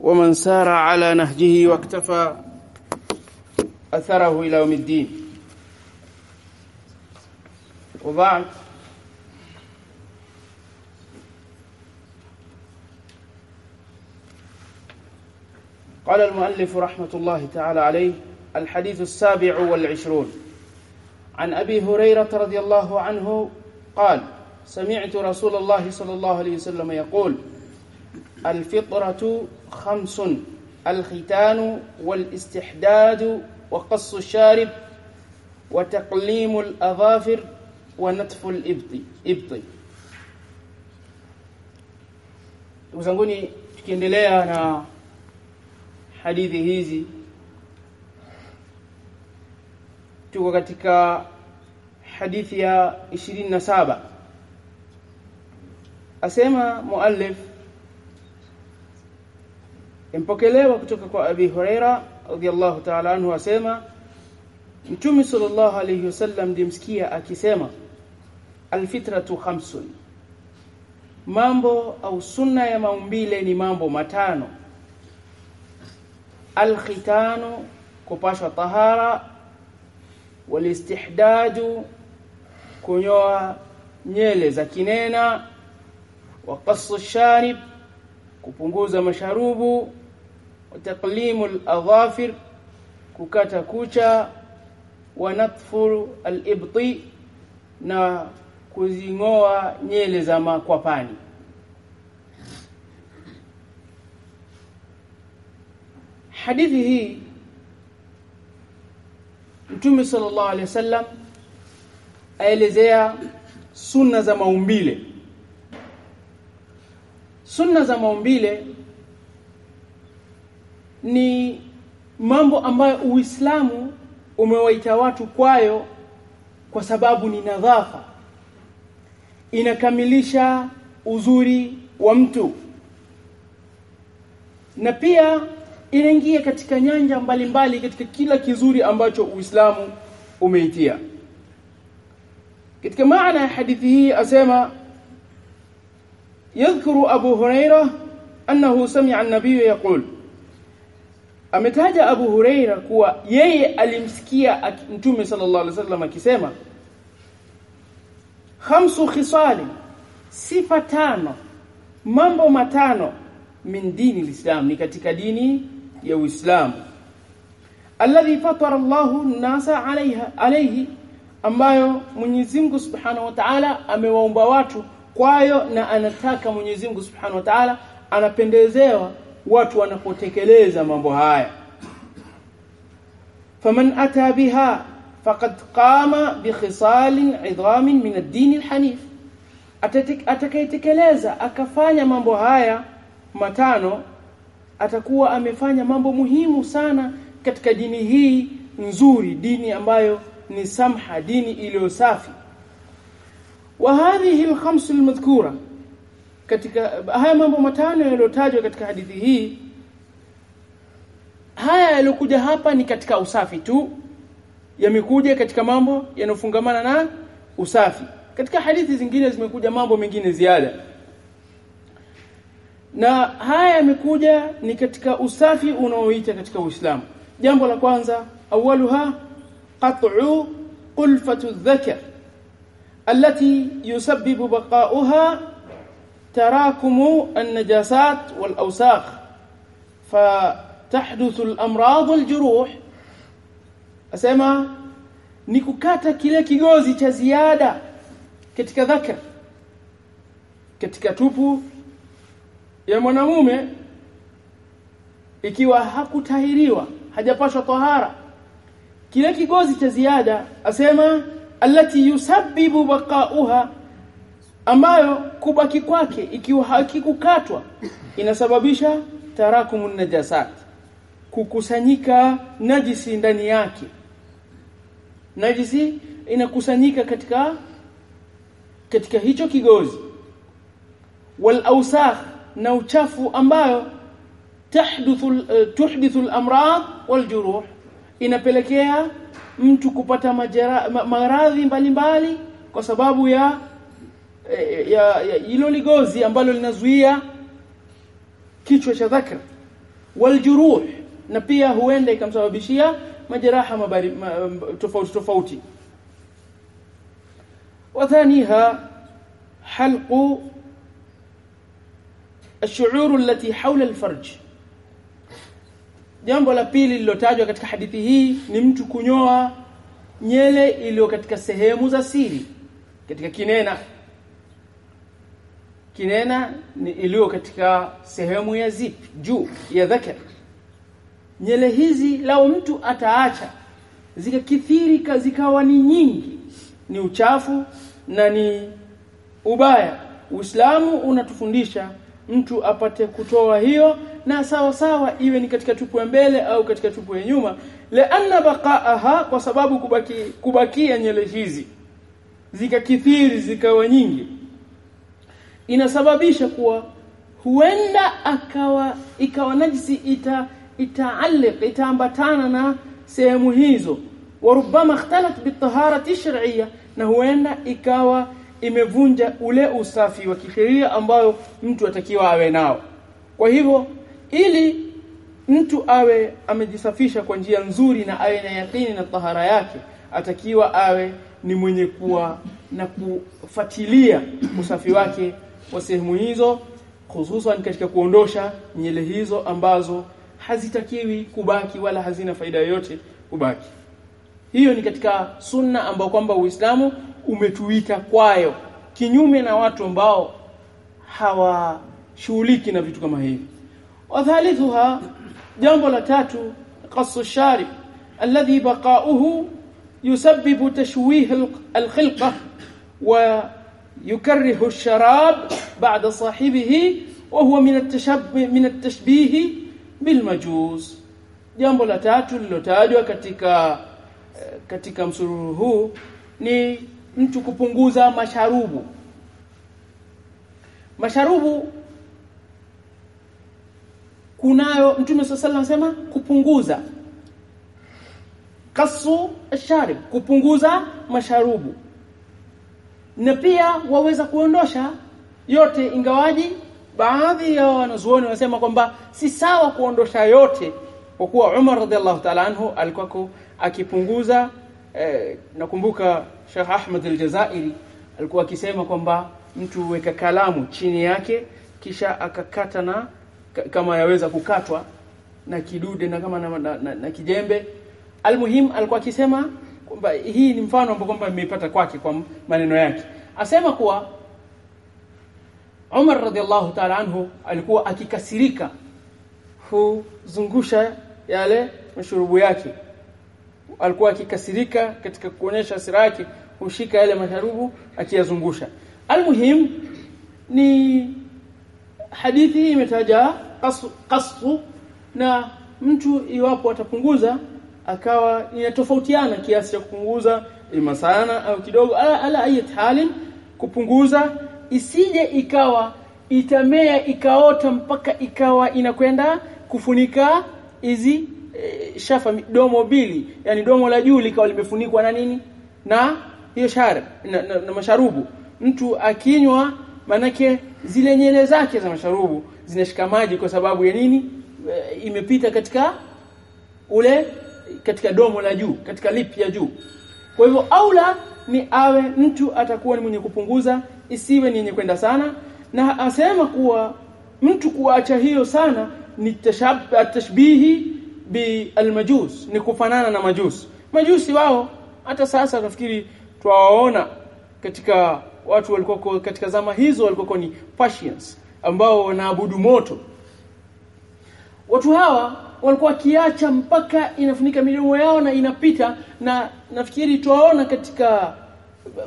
ومن سار على نهجه واكتفى أثره إلى يوم الدين. وبعد قال المؤلف رحمة الله تعالى عليه الحديث السابع والعشرون. عن أبي هريرة رضي الله عنه قال سمعت رسول الله صلى الله عليه وسلم يقول الفطرة خمس الختان والاستحداد وقص الشارب وتقليم الأظافر ونتف الإبط إبط Uzanguni tukiendelea na hadithi hizi tuko katika hadithi ya 27 asema muallif impokelewa kutoka kwa Abi Huraira radhiyallahu ta'ala anhu asema Mtume sallallahu alayhi wasallam ndimsikia akisema alfitratu khamsun. Mambo au sunna ya maumbile ni mambo matano. Alkhitanu kupashwa tahara. Walistihdaju kunyoa nyele za kinena. Wa qassu kupunguza masharubu wa taqlimu al-adhafir kukata kucha wa natfu al-ibti na kuzingoa nyele za makwapani hadithi hii Mtume sallallahu alaihi wasallam aelezea sunna za maumbile sunna za maumbile ni mambo ambayo Uislamu umewaita watu kwayo kwa sababu ni nadhafa. Inakamilisha uzuri wa mtu. Na pia inaingia katika nyanja mbalimbali mbali, katika kila kizuri ambacho Uislamu umeitia. Katika maana ya hadithi hii asema yadhkuru Abu Hurairah annahu sami'a an-nabiy yaqulu ametaja Abu Huraira kuwa yeye alimsikia Mtume sallallahu alaihi wasallam akisema khamsu khisali sifa tano mambo matano min dini lislam ni katika dini ya Uislamu. Alladhi fatara Allahu an-nasa alaiha alayhi ambayo Mwenyezi Mungu Subhanahu wa Ta'ala amewaumba watu kwayo na anataka Mwenyezi Mungu Subhanahu wa Ta'ala anapendezewa watu wanapotekeleza mambo haya. Faman ata biha faqad qama bi khisalin 'idhamin min ad-din al-hanif. Atakayetekeleza akafanya mambo haya matano atakuwa amefanya mambo muhimu sana katika dini hii nzuri dini ambayo ni samha dini iliyo safi. Wa hadhihi al-khams al-madhkura katika haya mambo matano yaliyotajwa katika hadithi hii haya yaliokuja hapa ni katika usafi tu yamekuja katika mambo yanofungamana na usafi katika hadithi zingine zimekuja mambo mengine ziada na haya yamekuja ni katika usafi unaoita katika Uislamu jambo la kwanza awaluha qat'u qulfatu dhakar التي يسبب بقاؤها تراكم النجاسات والأوساخ فتحدث الأمراض والجروح أسمى nikukata kile kigozi cha ziada katika dhakar katika tupu ya mwanamume ikiwa hakutahiriwa hajapashwa tahara kile kigozi cha ziada asema allati yusabbibu baqauha ambayo kubaki kwake ikiwa hakikukatwa inasababisha tarakumun najasat kukusanyika najisi ndani yake. Najisi inakusanyika katika katika hicho kigozi. Wal awsakh na uchafu ambayo tahduthu uh, tuhdithu al-amrad wal juruh inapelekea mtu kupata maradhi mbalimbali kwa sababu ya ya hilo ligozi ambalo linazuia kichwa cha dhakar waljuruh na pia huenda ikamsababishia majeraha mabari ma, tofauti tofauti وثانيها حلق الشعور التي حول الفرج jambo la pili lilotajwa katika hadithi hii ni mtu kunyoa nyele iliyo katika sehemu za siri katika kinena kinena ni iliyo katika sehemu ya zip juu ya dhakar. Nyele hizi lao mtu ataacha zikakithiri zikawa ni nyingi ni uchafu na ni ubaya. Uislamu unatufundisha mtu apate kutoa hiyo na sawa sawa iwe ni katika tupu ya mbele au katika tupu ya nyuma. Laanna baqaaha kwa sababu kubaki kubakia nyele hizi zikakithiri zikawa nyingi inasababisha kuwa huenda akawa ikawa najisi ita itaaliq itaambatana na sehemu hizo. Warubama ikhtalat bitaharati shar'iyya na huenda ikawa imevunja ule usafi wa kisheria ambayo mtu atakiwa awe nao. Kwa hivyo ili mtu awe amejisafisha kwa njia nzuri na awe na yakini na tahara yake atakiwa awe ni mwenye kuwa na kufatilia usafi wake wa sehemu hizo hususan katika kuondosha nyele hizo ambazo hazitakiwi kubaki wala hazina faida yoyote kubaki. Hiyo ni katika sunna ambayo kwamba Uislamu umetuita kwayo kinyume na watu ambao hawashughuliki na vitu kama hivi. Wadhalithuha jambo la tatu qasu shari alladhi baqa'uhu yusabbibu tashwih alkhilqa wa يكره الشراب بعد صاحبه وهو من التشبه من التشبيه بالمجوس jambo la tatu lilotajwa katika katika msururu huu ni mtu kupunguza masharubu masharubu kunayo mtume sallallahu anasema kupunguza kasu asharib kupunguza masharubu na pia waweza kuondosha yote ingawaji baadhi ya wanazuoni wanasema kwamba si sawa kuondosha yote kwa kuwa Umar radhiallahu ta'ala anhu alikuwa akipunguza eh, nakumbuka Sheikh Ahmad al-Jazairi alikuwa akisema kwamba mtu weka kalamu chini yake kisha akakata na kama yaweza kukatwa na kidude na kama na, na, na, na kijembe. Almuhim alikuwa akisema kwamba hii ni mfano ambao kwamba imeipata kwake kwa maneno yake. Asema kuwa Umar radhiallahu ta'ala anhu alikuwa akikasirika huzungusha yale mashurubu yake. Alikuwa akikasirika katika kuonyesha hasira yake hushika yale masharubu akiyazungusha. Almuhim ni hadithi imetaja qasu na mtu iwapo atapunguza akawa inatofautiana kiasi cha kupunguza ima sana au kidogo ala, ala ayat halin kupunguza isije ikawa itamea ikaota mpaka ikawa inakwenda kufunika hizi e, shafa domo mbili. Yani domo la juu likawa limefunikwa na nini? Na hiyo shar na, na, na masharubu. Mtu akinywa manake zile nyele zake za masharubu zinashika maji kwa sababu ya nini? E, imepita katika ule katika domo la juu katika lip ya juu. Kwa hivyo aula ni awe mtu atakuwa ni mwenye kupunguza isiwe ni yenye kwenda sana na asema kuwa mtu kuacha hiyo sana ni tashbihi bi almajus ni kufanana na majusi majusi wao hata sasa nafikiri twawaona katika watu walikuwa katika zama hizo walikuwa ni Persians ambao wanaabudu moto. Watu hawa walikuwa wakiacha mpaka inafunika midomo yao na inapita na nafikiri twaona katika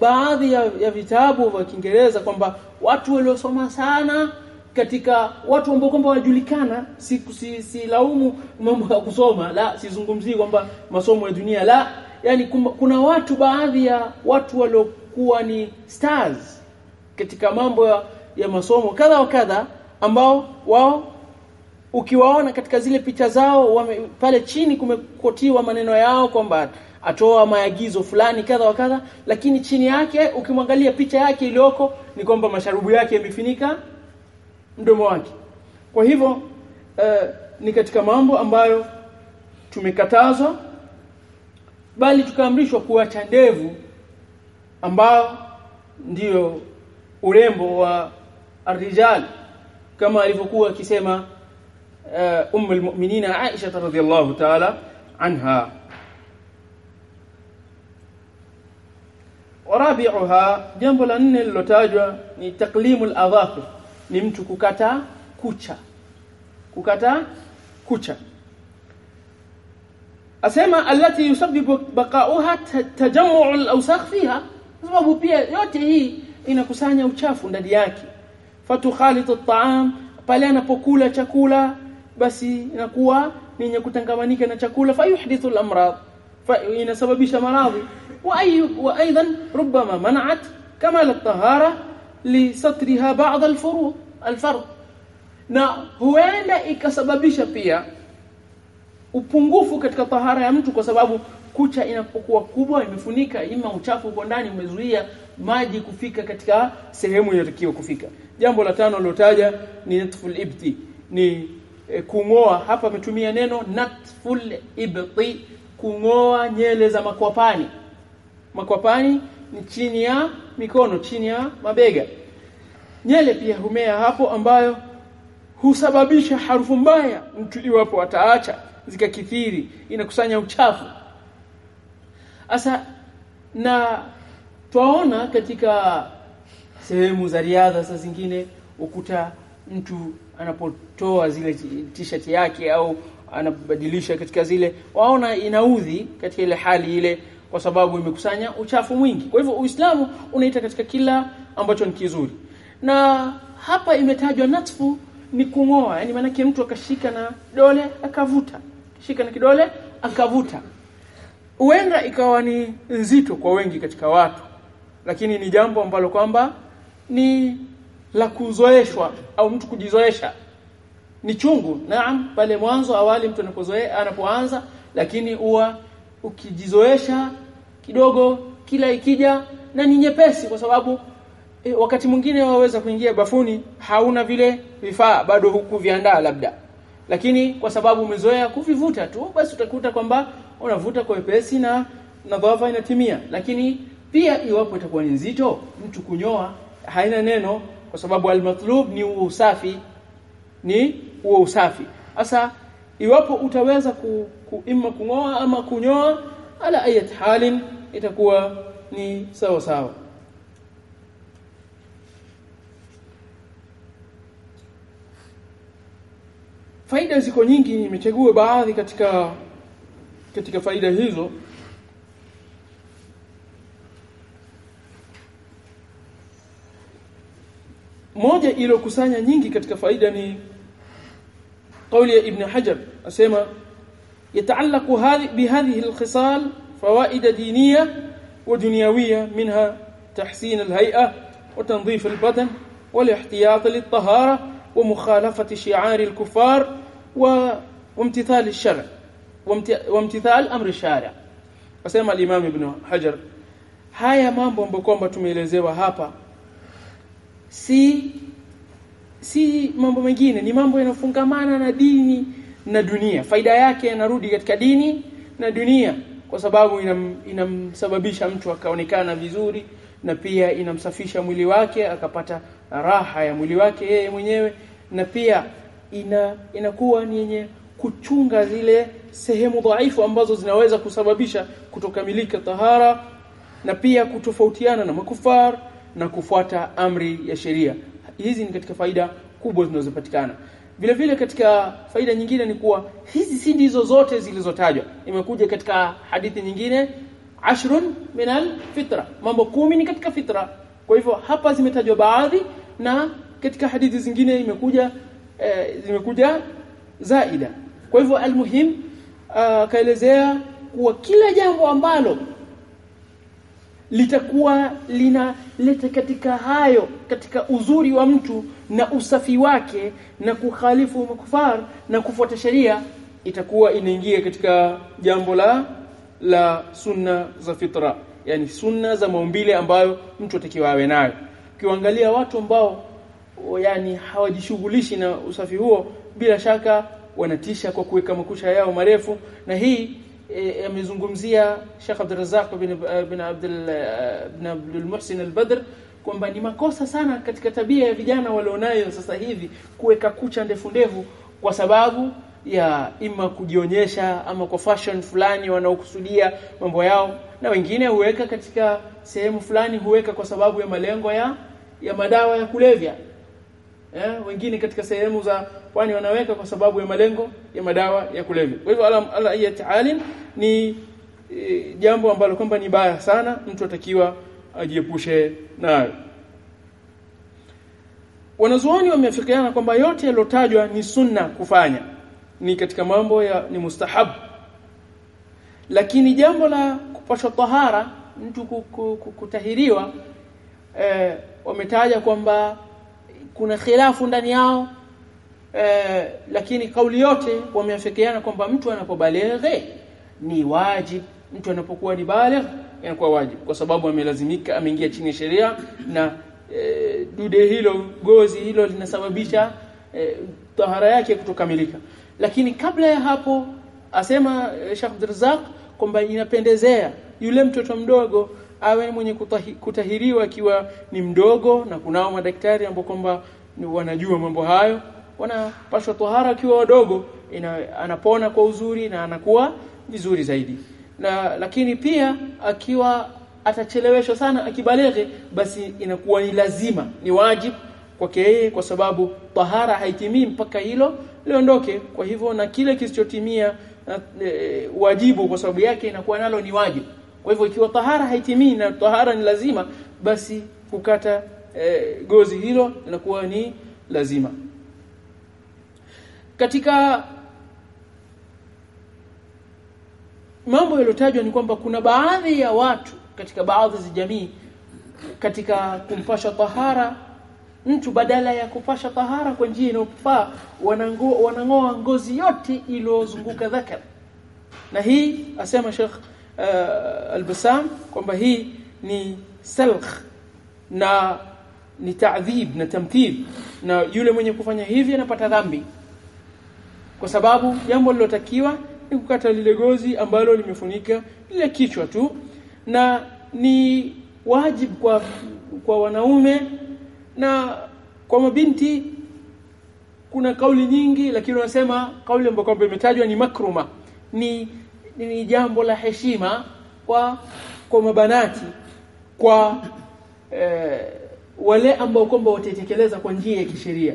baadhi ya, ya vitabu vya Kiingereza kwamba watu waliosoma sana katika watu ambao kwamba wajulikana si, si, si laumu mambo ya kusoma la sizungumzii kwamba masomo ya dunia la yani kumba, kuna watu baadhi ya watu waliokuwa ni stars katika mambo ya, ya masomo kadha wa kadha ambao wao ukiwaona katika zile picha zao wame, pale chini kumekotiwa maneno yao kwamba atoa maagizo fulani kadha wa kadha lakini chini yake ukimwangalia picha yake iliyoko ni kwamba masharubu yake yamefinika mdomo wake. Kwa hivyo uh, ni katika mambo ambayo tumekatazwa bali tukaamrishwa kuacha ndevu ambao ndiyo urembo wa arrijal kama alivyokuwa akisema آه، أم المؤمنين عائشة رضي الله تعالى عنها. ورابعها جنبلا نن اللتاجوة تقليم الأظافر. نمت ككتا كوشا ككتا كوشا أسيما التي يسبب بقاؤها تجمع الأوساخ فيها. أسبابه بيه يوته إن كسانيا وشافوا نديانك فتخالط الطعام. فلانا بوكولا شكولة basi inakuwa ni yenye kutangamanika na chakula. Fayuhdithu al-amrad. Fa inasababisha maradhi. Wa ayu wa aidan rubbama man'at kamal at-tahara li satriha ba'd al-furud al-fard. Na huenda ikasababisha pia upungufu katika tahara ya mtu kwa sababu kucha inapokuwa kubwa imefunika ima uchafu uko ndani umezuia maji kufika katika sehemu inayotakiwa kufika. Jambo la tano lilotaja ni natful ibti ni e, kungoa. Hapa ametumia neno natful ibti kungoa nyele za makwapani. Makwapani ni chini ya mikono chini ya mabega. Nyele pia humea hapo ambayo husababisha harufu mbaya. Mtu iwapo ataacha zikakithiri inakusanya uchafu. Asa na twaona katika sehemu za riadha saa zingine ukuta mtu anapotoa zile t-shirt yake au anabadilisha katika zile waona inaudhi katika ile hali ile kwa sababu imekusanya uchafu mwingi. Kwa hivyo Uislamu unaita katika kila ambacho ni kizuri. Na hapa imetajwa natfu ni kungoa yani maana mtu akashika na dole akavuta. Shika na kidole akavuta. Huenda ikawa ni nzito kwa wengi katika watu lakini ni jambo ambalo kwamba ni la kuzoeshwa au mtu kujizoesha. Ni chungu naam pale mwanzo awali mtu anapozoea anapoanza lakini huwa ukijizoesha kidogo kila ikija na ni nyepesi kwa sababu e, wakati mwingine waweza kuingia bafuni hauna vile vifaa bado huku viandaa labda. Lakini kwa sababu umezoea kuvivuta tu basi utakuta kwamba unavuta kwa wepesi na nadhafa inatimia. Lakini pia iwapo itakuwa ni nzito mtu kunyoa haina neno kwa sababu almatlub ni usafi. Ni uo usafi. Sasa iwapo utaweza ku, ku imma kungoa ama kunyoa ala ayat halin itakuwa ni sawa sawa. Faida ziko nyingi nimechagua baadhi katika katika faida hizo moja iliyokusanya nyingi katika faida ni قول ابن حجر اسمع يتعلق هذه بهذه الخصال فوائد دينيه ودنيويه منها تحسين الهيئه وتنظيف البدن والاحتياط للطهاره ومخالفه شعار الكفار وامتثال الشرع وامتثال أمر الشارع asema al-Imam Ibn Hajar haya mambo ambayo kwamba tumeelezewa hapa si si mambo mengine ni mambo yanafungamana na dini na dunia. Faida yake yanarudi katika dini na dunia kwa sababu inam, inamsababisha mtu akaonekana vizuri na pia inamsafisha mwili wake akapata raha ya mwili wake yeye mwenyewe na pia ina inakuwa ni yenye kuchunga zile sehemu dhaifu ambazo zinaweza kusababisha kutokamilika tahara na pia kutofautiana na makufar na kufuata amri ya sheria. Hizi ni katika faida kubwa zinazopatikana. Vile vile katika faida nyingine ni kuwa hizi si ndizo zote zilizotajwa. Imekuja katika hadithi nyingine ashrun minal fitra. Mambo kumi ni katika fitra. Kwa hivyo hapa zimetajwa baadhi na katika hadithi zingine imekuja eh, zimekuja zaida. Kwa hivyo almuhim uh, kaelezea kuwa kila jambo ambalo litakuwa linaleta katika hayo katika uzuri wa mtu na usafi wake na kukhalifu makufar na kufuata sheria itakuwa inaingia katika jambo la la sunna za fitra. Yani sunna za maumbile ambayo mtu atakiwa awe nayo. Ukiangalia watu ambao yani hawajishughulishi na usafi huo bila shaka wanatisha kwa kuweka makusha yao marefu na hii amezungumzia Sheikh Abdul Razzaq bin bin Abdul bin Abdul Muhsin al-Badr kwamba ni makosa sana katika tabia ya vijana walionayo sasa hivi kuweka kucha ndefu ndefu kwa sababu ya ima kujionyesha ama kwa fashion fulani wanaokusudia mambo yao na wengine huweka katika sehemu fulani huweka kwa sababu ya malengo ya ya madawa ya kulevya eh, wengine katika sehemu za pwani wanaweka kwa sababu ya malengo ya madawa ya kulevya. Kwa hivyo alam ala ayati ni e, jambo ambalo kwamba ni baya sana mtu atakiwa ajiepushe nayo. Wanazuoni wameafikiana kwamba yote yalotajwa ni sunna kufanya. Ni katika mambo ya ni mustahab. Lakini jambo la kupashwa tahara mtu kutahiriwa eh, wametaja kwamba kuna khilafu ndani yao eh, lakini kauli yote wameafikiana kwamba mtu anapobaleghe ni wajib. Mtu anapokuwa ni baligh inakuwa wajib kwa sababu amelazimika ameingia chini ya sheria na e, dude hilo gozi hilo linasababisha e, tahara yake kutokamilika. Lakini kabla ya hapo asema e, Sheikh Abdurrazzaq kwamba inapendezea yule mtoto mdogo awe mwenye kutahi, kutahiriwa akiwa ni mdogo na kunao madaktari ambao kwamba wanajua mambo hayo. Wanapashwa tahara akiwa wadogo ina, anapona kwa uzuri na anakuwa vizuri zaidi. Na lakini pia akiwa atacheleweshwa sana akibaleghe basi inakuwa ni lazima ni wajibu kwake yeye kwa sababu tahara haitimii mpaka hilo liondoke. Kwa hivyo na kile kisichotimia e, wajibu kwa sababu yake inakuwa nalo ni wajibu kwa hivyo ikiwa tahara haitimii na tahara ni lazima basi kukata e, gozi hilo linakuwa ni lazima. Katika mambo yaliyotajwa ni kwamba kuna baadhi ya watu katika baadhi za jamii katika kumpasha tahara mtu badala ya kupasha tahara kwa njia inayofaa wanangoa ngozi yote iliyozunguka dhakar. Na hii asema Sheikh uh, Al-Bassam kwamba hii ni salkh na ni ta'dhib na tamthil. Na yule mwenye kufanya hivi anapata dhambi. Kwa sababu jambo lilotakiwa ni kukata lile gozi ambalo limefunika lile kichwa tu. Na ni wajibu kwa kwa wanaume na kwa mabinti. Kuna kauli nyingi lakini wanasema kauli ambayo kwamba imetajwa ni makruma. Ni, ni, jambo la heshima kwa kwa mabanati kwa eh, wale ambao kwamba watatekeleza kwa njia ya kisheria.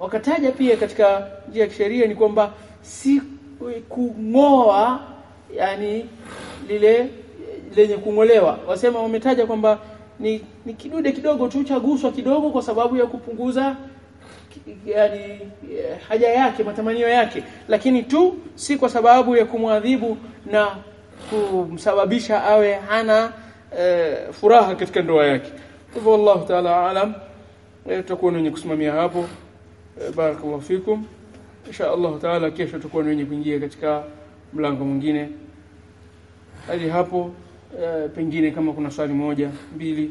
Wakataja pia katika njia ya kisheria ni kwamba si kungoa yani lile lenye kungolewa. Wasema wametaja kwamba ni, ni kidude kidogo tu chaguswa kidogo kwa sababu ya kupunguza yani haja yake matamanio yake. Lakini tu si kwa sababu ya kumwadhibu na kumsababisha awe hana e, furaha katika ndoa yake. Hivyo wallahu ta'ala alam tutakuwa wenye kusimamia hapo. Barakallahu fikum. Insha Allah taala kesho tutakuwa wenye kuingia katika mlango mwingine. Hadi hapo e, pengine kama kuna swali moja mbili